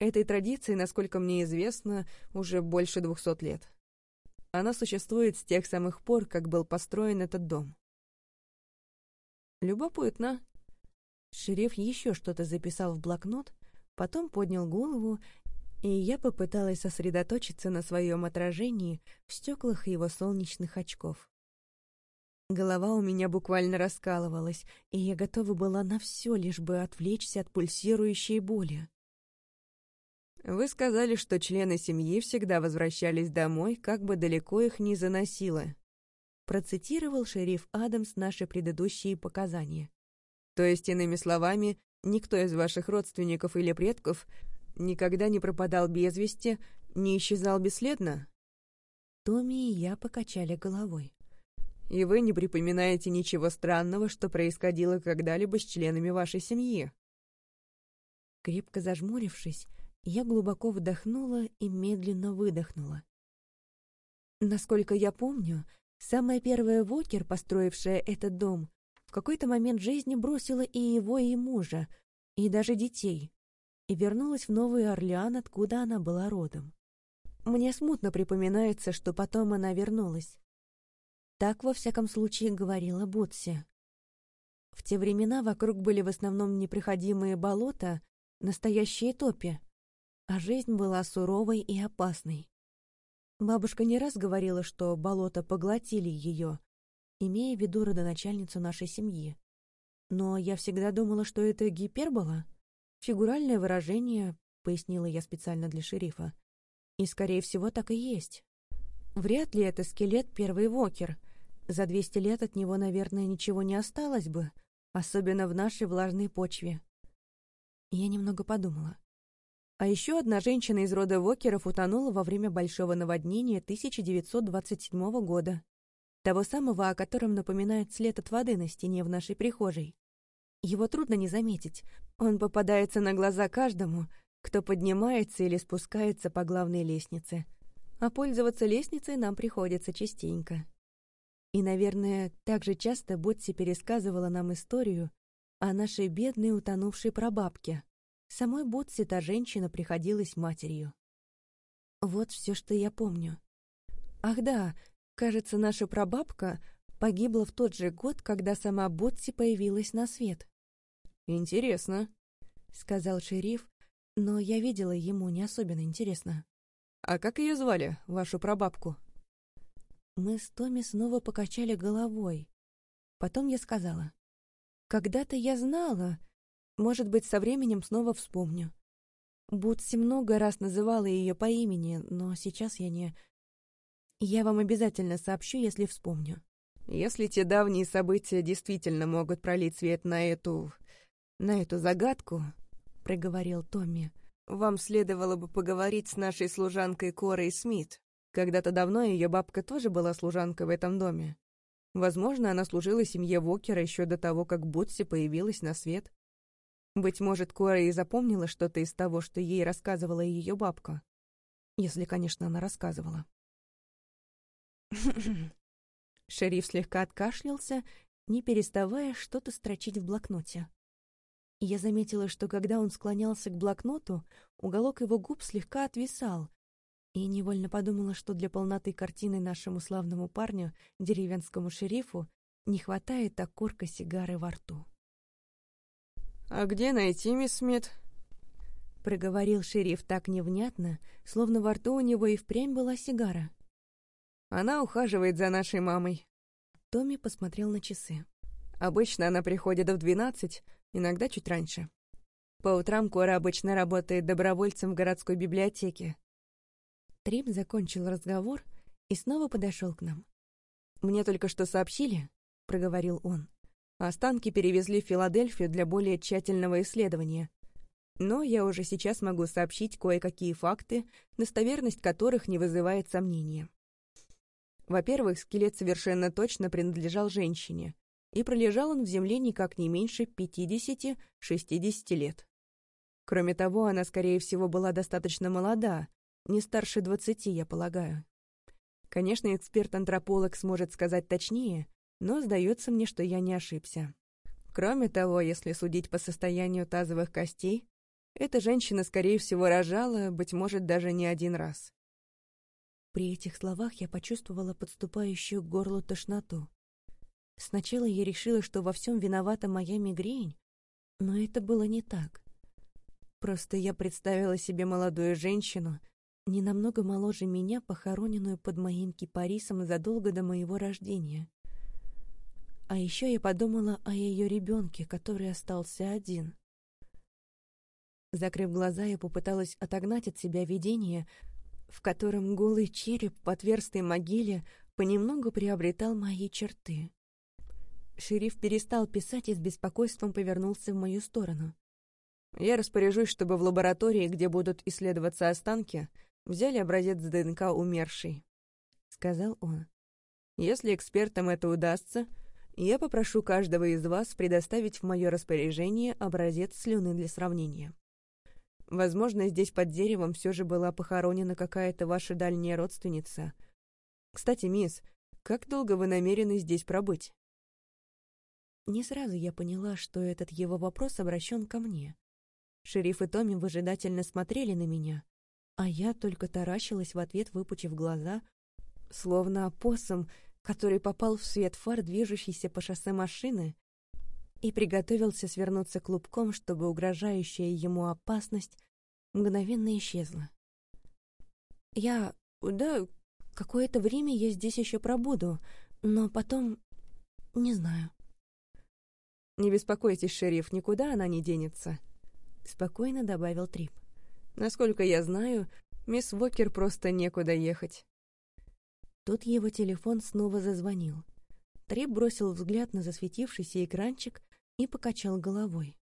B: Этой традиции, насколько мне известно, уже больше двухсот лет. Она существует с тех самых пор, как был построен этот дом. Любопытно.
A: Шериф еще что-то записал в блокнот, потом поднял голову и я попыталась сосредоточиться на своем отражении в стеклах его солнечных очков. Голова у меня буквально раскалывалась, и я готова была на все, лишь бы отвлечься от пульсирующей боли.
B: «Вы сказали, что члены семьи всегда возвращались домой, как бы далеко их ни заносило»,
A: процитировал шериф Адамс наши предыдущие показания.
B: «То есть, иными словами, никто из ваших родственников или предков Никогда не пропадал без вести, не исчезал бесследно?
A: Томми и я покачали головой.
B: И вы не припоминаете ничего странного, что происходило когда-либо с членами вашей семьи?
A: Крепко зажмурившись, я глубоко вдохнула и медленно выдохнула. Насколько я помню, самая первая Вокер, построившая этот дом, в какой-то момент жизни бросила и его, и мужа, и даже детей и вернулась в Новый Орлеан, откуда она была родом. Мне смутно припоминается, что потом она вернулась. Так, во всяком случае, говорила Ботси. В те времена вокруг были в основном непроходимые болота, настоящие топи, а жизнь была суровой и опасной. Бабушка не раз говорила, что болота поглотили ее, имея в виду родоначальницу нашей семьи. Но я всегда думала, что это гипербола — Фигуральное выражение, пояснила я специально для шерифа. И, скорее всего, так и есть. Вряд ли это скелет первый Вокер. За 200 лет от него, наверное, ничего не осталось бы, особенно в нашей влажной почве. Я немного подумала. А еще одна женщина из рода Вокеров утонула во время большого наводнения 1927 года. Того самого, о котором напоминает след от воды на стене в нашей прихожей. Его трудно не заметить. Он попадается на глаза каждому, кто поднимается или спускается по главной лестнице. А пользоваться лестницей нам приходится частенько. И, наверное, так же часто Ботси пересказывала нам историю о нашей бедной утонувшей прабабке. Самой Ботси та женщина приходилась матерью. Вот все, что я помню. Ах да, кажется, наша прабабка погибла в тот же год, когда сама Ботси появилась на свет.
B: «Интересно», —
A: сказал шериф, но я видела ему не особенно интересно.
B: «А как ее звали, вашу прабабку?»
A: Мы с Томми снова покачали головой. Потом я сказала. «Когда-то я знала. Может быть, со временем снова вспомню. Бутси много раз называла ее по имени, но сейчас я не... Я вам обязательно сообщу, если вспомню».
B: «Если те давние события действительно могут пролить свет на эту на эту загадку, — проговорил Томми, — вам следовало бы поговорить с нашей служанкой Корой Смит. Когда-то давно ее бабка тоже была служанкой в этом доме. Возможно, она служила семье Вокера еще до того, как Ботси появилась на свет. Быть может, Кора и запомнила что-то из того, что ей рассказывала ее бабка. Если, конечно, она рассказывала. *laughs*
A: Шериф слегка откашлялся, не переставая что-то строчить в блокноте. Я заметила, что когда он склонялся к блокноту, уголок его губ слегка отвисал, и невольно подумала, что для полноты картины нашему славному парню, деревенскому шерифу, не хватает окурка сигары во рту.
B: «А где найти мисс Смит?»
A: — проговорил шериф так невнятно, словно во рту у него и впрямь была сигара.
B: «Она ухаживает за нашей мамой».
A: Томми посмотрел на часы.
B: «Обычно она приходит в двенадцать, иногда чуть раньше. По утрам Кора обычно работает добровольцем в городской библиотеке.
A: Трим закончил разговор и снова подошел к нам.
B: «Мне только что сообщили», — проговорил он. «Останки перевезли в Филадельфию для более тщательного исследования. Но я уже сейчас могу сообщить кое-какие факты, достоверность которых не вызывает сомнения. Во-первых, скелет совершенно точно принадлежал женщине, и пролежал он в земле никак не меньше 50-60 лет. Кроме того, она, скорее всего, была достаточно молода, не старше двадцати, я полагаю. Конечно, эксперт-антрополог сможет сказать точнее, но сдается мне, что я не ошибся. Кроме того, если судить по состоянию тазовых костей, эта женщина, скорее всего, рожала, быть может, даже не один раз.
A: При этих словах я почувствовала подступающую к горлу тошноту. Сначала я решила, что во всем виновата моя мигрень, но это было не так. Просто я представила себе молодую женщину, не намного моложе меня, похороненную под моим кипарисом задолго до моего рождения. А еще я подумала о ее ребенке, который остался один. Закрыв глаза, я попыталась отогнать от себя видение, в котором голый череп в отверстой могиле понемногу приобретал мои черты. Шериф перестал писать и с беспокойством повернулся в мою сторону.
B: «Я распоряжусь, чтобы в лаборатории, где будут исследоваться останки, взяли образец ДНК умершей», — сказал он. «Если экспертам это удастся, я попрошу каждого из вас предоставить в мое распоряжение образец слюны для сравнения. Возможно, здесь под деревом все же была похоронена какая-то ваша дальняя родственница. Кстати, мисс, как долго вы намерены здесь пробыть?»
A: Не сразу я поняла, что этот его вопрос обращен ко мне. Шериф и Томми выжидательно смотрели на меня, а я только таращилась в ответ, выпучив глаза, словно опоссум, который попал в свет фар, движущейся по шоссе машины, и приготовился свернуться клубком, чтобы угрожающая ему опасность мгновенно исчезла. Я... да, какое-то время я здесь еще пробуду, но потом... не знаю.
B: «Не беспокойтесь, шериф, никуда она не денется», — спокойно добавил Трип. «Насколько я знаю, мисс Вокер просто некуда ехать».
A: Тут его телефон снова зазвонил. Трип бросил взгляд на засветившийся экранчик и покачал головой.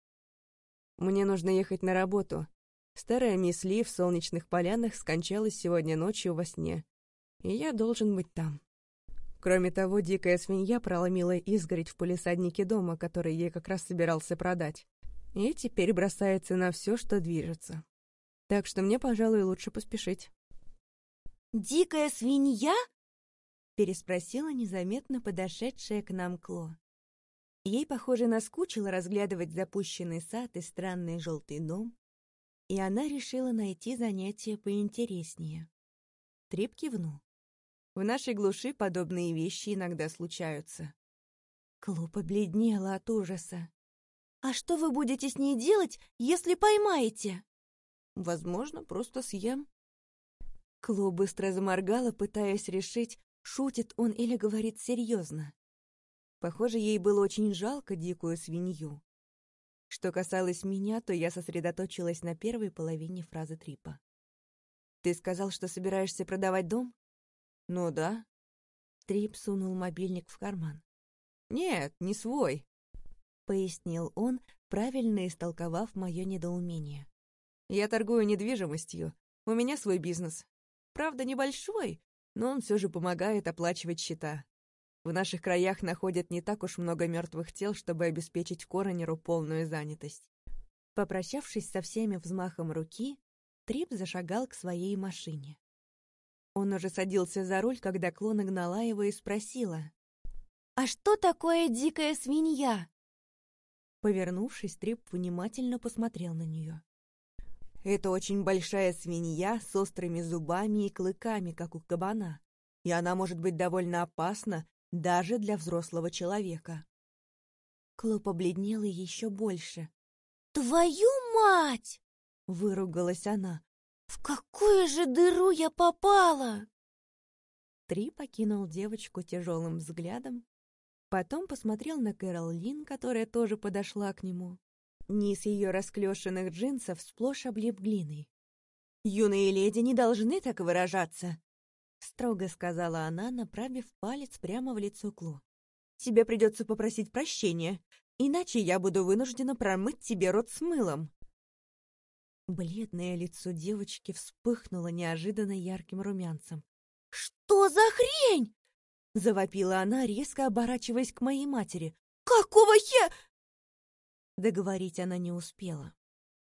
B: «Мне нужно ехать на работу. Старая мисс Ли в солнечных полянах скончалась сегодня ночью во сне, и я должен быть там». Кроме того, дикая свинья проломила изгородь в полисаднике дома, который ей как раз собирался продать. И теперь бросается на все, что движется. Так что мне, пожалуй, лучше поспешить.
A: «Дикая свинья?» — переспросила незаметно подошедшая к нам Кло. Ей, похоже, наскучило разглядывать запущенный сад и странный желтый дом, и она решила найти занятие поинтереснее. Трип кивнул.
B: В нашей глуши подобные вещи иногда случаются.
A: Кло побледнела от ужаса. «А что вы будете с ней делать, если поймаете?»
B: «Возможно, просто съем».
A: Кло быстро заморгала, пытаясь решить, шутит он или говорит серьезно. Похоже, ей было очень жалко дикую свинью. Что касалось меня, то я сосредоточилась на первой половине фразы Трипа. «Ты сказал, что собираешься продавать дом?»
B: «Ну да».
A: Трип сунул мобильник в карман.
B: «Нет, не свой», —
A: пояснил он, правильно истолковав мое недоумение.
B: «Я торгую недвижимостью. У меня свой бизнес. Правда, небольшой, но он все же помогает оплачивать счета. В наших краях находят не так уж много мертвых тел, чтобы обеспечить коронеру полную занятость».
A: Попрощавшись со всеми взмахом руки, Трип зашагал к своей машине. Он уже садился за руль, когда Кло нагнала его и спросила. «А что такое дикая свинья?» Повернувшись, Трип внимательно посмотрел на нее.
B: «Это очень большая свинья с острыми зубами и клыками, как у кабана, и она может быть довольно опасна даже для взрослого человека».
A: Кло побледнела еще больше. «Твою мать!» — выругалась она. В какую же дыру я попала? Три покинул девочку тяжелым взглядом, потом посмотрел на Кэрол Лин, которая тоже подошла к нему. Низ ее расклешенных джинсов сплошь облип глиной. «Юные леди не должны так выражаться», — строго сказала она, направив палец прямо в лицо Кло. «Тебе придется попросить прощения, иначе я буду вынуждена промыть тебе рот с мылом». Бледное лицо девочки вспыхнуло неожиданно ярким румянцем. «Что за хрень?» — завопила она, резко оборачиваясь к моей матери. «Какого хе...» Договорить она не успела.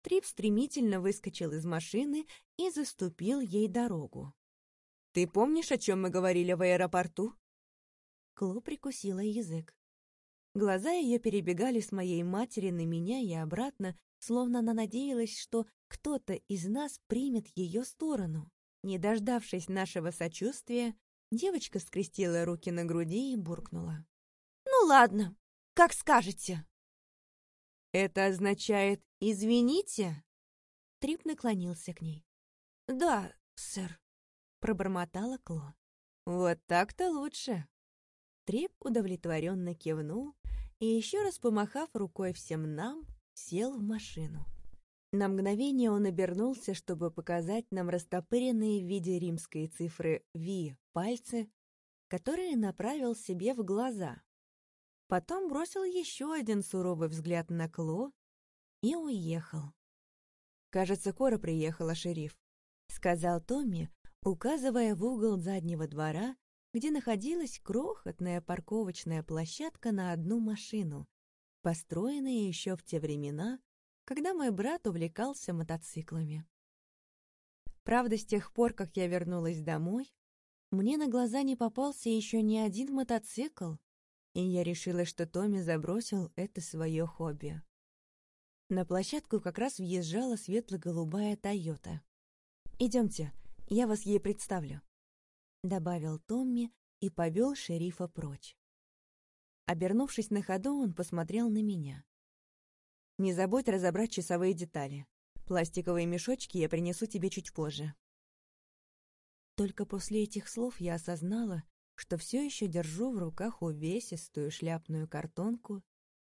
A: Трип стремительно выскочил из машины и заступил ей дорогу.
B: Ты помнишь, о чем мы говорили в аэропорту?»
A: Кло прикусила язык. Глаза ее перебегали с моей матери на меня и обратно, словно она надеялась, что кто-то из нас примет ее сторону. Не дождавшись нашего сочувствия, девочка скрестила руки на груди и буркнула. «Ну ладно, как скажете».
B: «Это означает «извините»?»
A: Трип наклонился к ней. «Да, сэр», — пробормотала Кло.
B: «Вот так-то лучше».
A: Трип удовлетворенно кивнул и, еще раз помахав рукой всем нам, сел в машину. На мгновение он обернулся, чтобы показать нам растопыренные в виде римской цифры V пальцы, которые направил себе в глаза. Потом бросил еще один суровый взгляд на Кло и уехал.
B: «Кажется, Кора приехала, шериф», — сказал Томми, указывая в угол заднего двора, где находилась крохотная парковочная площадка на одну машину, построенная еще в те времена, когда мой брат увлекался мотоциклами. Правда, с тех пор, как я вернулась домой, мне на глаза не попался еще ни один мотоцикл, и я решила, что Томми забросил это свое хобби. На площадку как раз въезжала светло-голубая «Тойота». «Идемте, я вас ей представлю», — добавил Томми и повел шерифа прочь. Обернувшись на ходу, он посмотрел на меня. «Не забудь разобрать часовые детали. Пластиковые мешочки я принесу тебе чуть позже». Только после этих слов я осознала, что все еще держу в руках увесистую шляпную картонку,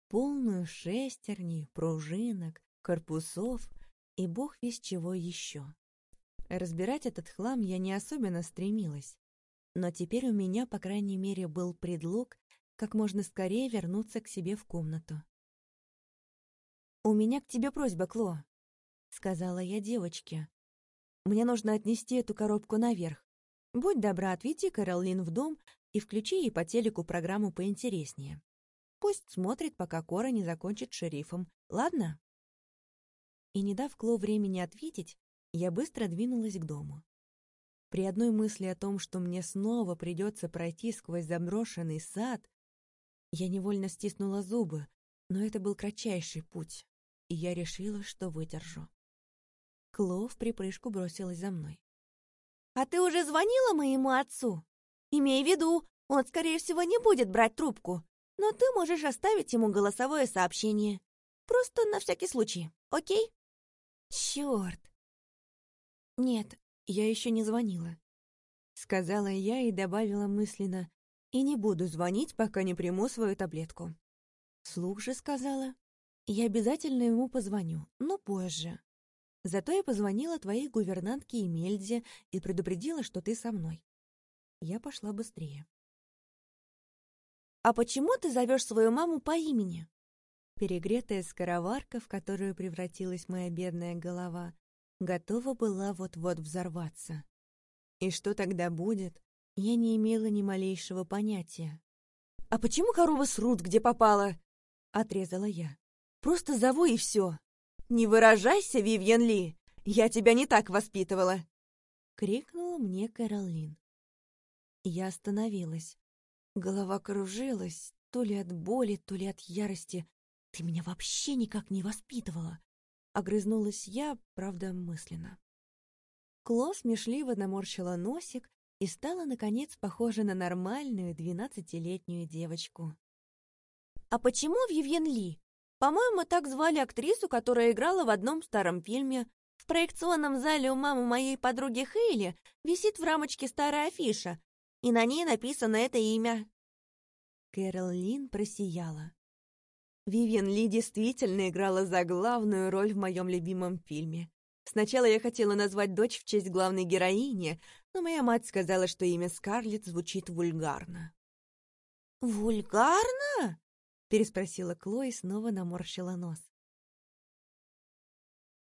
B: полную шестерней, пружинок, корпусов и бог весь чего еще. Разбирать этот хлам я не особенно стремилась, но теперь у меня, по крайней мере, был предлог как можно скорее вернуться к себе в комнату. «У меня к тебе просьба, Кло», — сказала я девочке. «Мне нужно отнести эту коробку наверх. Будь добра, отведи Кэролин в дом и включи ей по телеку программу поинтереснее. Пусть смотрит, пока Кора не закончит шерифом, ладно?» И не дав Кло времени ответить, я быстро двинулась к дому. При одной мысли о том, что мне снова придется пройти сквозь заброшенный сад, я невольно стиснула зубы, но это был кратчайший путь, и я решила, что выдержу. Кло в припрыжку бросилась за мной.
C: «А ты уже звонила моему отцу? Имей в виду, он, скорее всего, не будет брать трубку, но ты можешь оставить ему голосовое сообщение. Просто на всякий случай, окей?»
A: «Черт!» «Нет, я еще не звонила», — сказала я и добавила мысленно, «и не буду звонить, пока не приму свою таблетку». Слух же сказала, «Я обязательно ему позвоню, но позже. Зато я позвонила твоей гувернантке Эмельде и предупредила, что ты со мной». Я пошла быстрее.
C: «А почему ты зовешь свою маму по имени?»
A: Перегретая скороварка, в которую превратилась моя бедная голова, готова была вот-вот взорваться. И что тогда будет, я не имела ни малейшего понятия.
C: «А почему коровы срут, где попало?» — отрезала я. «Просто зову и все. Не выражайся, Вивьен Ли, я тебя не так воспитывала!»
A: — крикнула мне Кэролин. Я остановилась. Голова кружилась, то ли от боли, то ли от ярости. «Ты меня вообще никак не воспитывала!» Огрызнулась я, правда, мысленно. Кло смешливо наморщила носик и стала, наконец, похожа на нормальную двенадцатилетнюю девочку.
C: «А почему Вивьен Ли? По-моему, так звали актрису, которая играла в одном старом фильме. В проекционном зале у мамы моей подруги Хейли висит в рамочке старая афиша, и на ней написано это имя».
A: Кэрол Лин просияла.
B: Вивьен Ли действительно играла за главную роль в моем любимом фильме. Сначала я хотела назвать дочь в честь главной героини, но моя мать сказала, что имя Скарлетт звучит вульгарно.
C: «Вульгарно?»
A: — переспросила Клои, снова наморщила нос.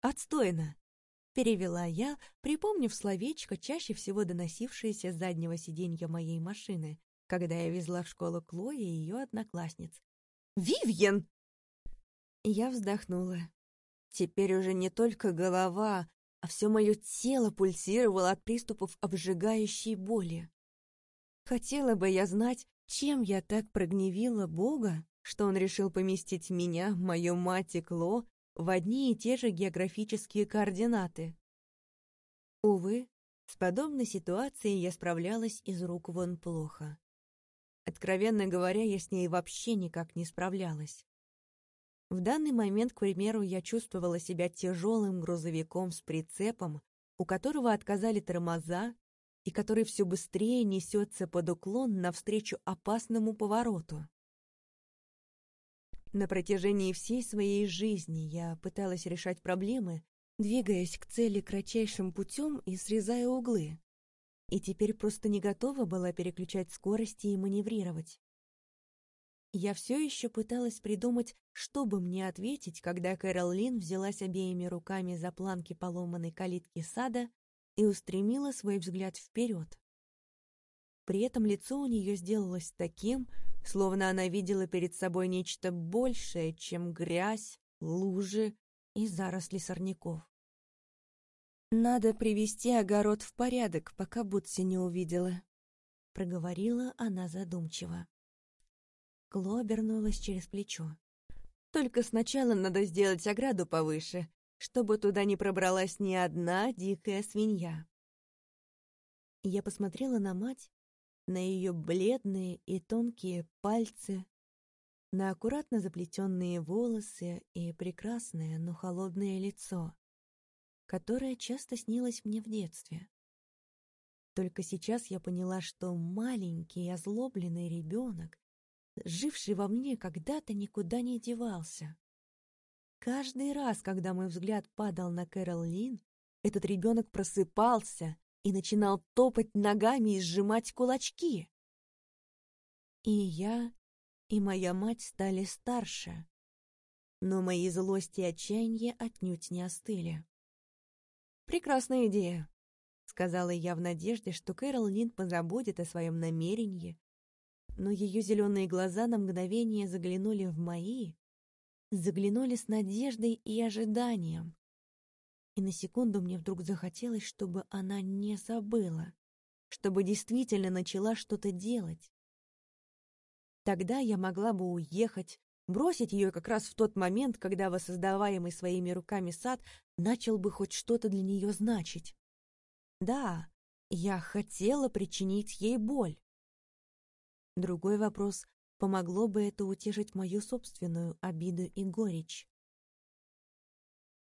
A: «Отстойно!» — перевела я, припомнив словечко, чаще всего доносившееся с заднего сиденья моей машины, когда я везла в школу Клои и ее одноклассниц.
B: «Вивьен!»
A: Я вздохнула. Теперь уже не только голова,
C: а все мое тело пульсировало от приступов обжигающей боли.
A: Хотела бы я знать, чем я так прогневила Бога, что он решил поместить меня, мою мать и Кло, в одни и те же географические координаты. Увы, с подобной ситуацией я справлялась из рук вон плохо. Откровенно говоря, я с ней вообще никак не справлялась. В данный момент, к примеру, я чувствовала себя тяжелым грузовиком с прицепом, у которого отказали тормоза, и который все быстрее несется под уклон навстречу опасному повороту. На протяжении всей своей жизни я пыталась решать проблемы, двигаясь к цели кратчайшим путем и срезая углы. И теперь просто не готова была переключать скорости и маневрировать. Я все еще пыталась придумать, что бы мне ответить, когда Кэрол Лин взялась обеими руками за планки поломанной калитки сада и устремила свой взгляд вперед. При этом лицо у нее сделалось таким, словно она видела перед собой нечто большее, чем грязь, лужи и заросли сорняков. «Надо привести огород в порядок, пока Бутси не увидела», — проговорила она задумчиво. Кло обернулась через плечо. «Только сначала надо сделать ограду повыше, чтобы туда не пробралась ни одна дикая свинья». Я посмотрела на мать на ее бледные и тонкие пальцы, на аккуратно заплетенные волосы и прекрасное, но холодное лицо, которое часто снилось мне в детстве. Только сейчас я поняла, что маленький озлобленный ребенок, живший во мне, когда-то никуда не девался. Каждый раз, когда мой взгляд падал на Кэрол Лин, этот ребенок просыпался и начинал топать ногами и сжимать кулачки. И я, и моя мать стали старше, но мои злости и отчаяние отнюдь не остыли. «Прекрасная идея», — сказала я в надежде, что Кэрол Лин позаботит о своем намерении, но ее зеленые глаза на мгновение заглянули в мои, заглянули с надеждой и ожиданием, и на секунду мне вдруг захотелось, чтобы она не забыла, чтобы действительно начала что-то делать. Тогда я могла бы уехать, бросить ее как раз в тот момент, когда воссоздаваемый своими руками сад начал бы хоть что-то для нее значить. Да, я хотела причинить ей боль. Другой вопрос, помогло бы это утешить мою собственную обиду и горечь.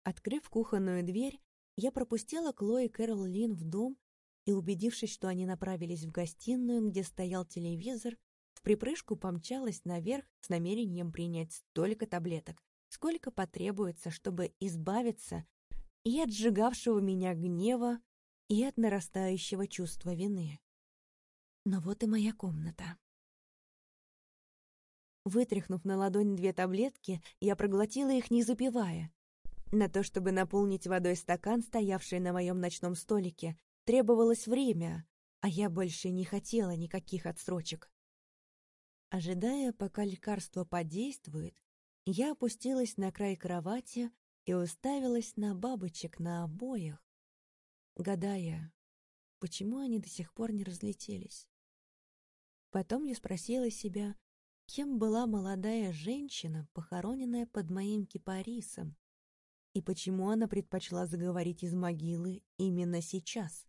A: Открыв кухонную дверь, я пропустила Кло и Кэрол Лин в дом и, убедившись, что они направились в гостиную, где стоял телевизор, в припрыжку помчалась наверх с намерением принять столько таблеток, сколько потребуется, чтобы избавиться и от сжигавшего меня гнева, и от нарастающего чувства вины. Но вот и моя комната. Вытряхнув на ладонь две таблетки, я проглотила их, не запивая, на то, чтобы наполнить водой стакан, стоявший на моем ночном столике, требовалось время, а я больше не хотела никаких отсрочек. Ожидая, пока лекарство подействует, я опустилась на край кровати и уставилась на бабочек на обоях, гадая, почему они до сих пор не разлетелись. Потом я спросила себя, кем была молодая женщина, похороненная под моим кипарисом, и почему она предпочла заговорить из могилы именно сейчас.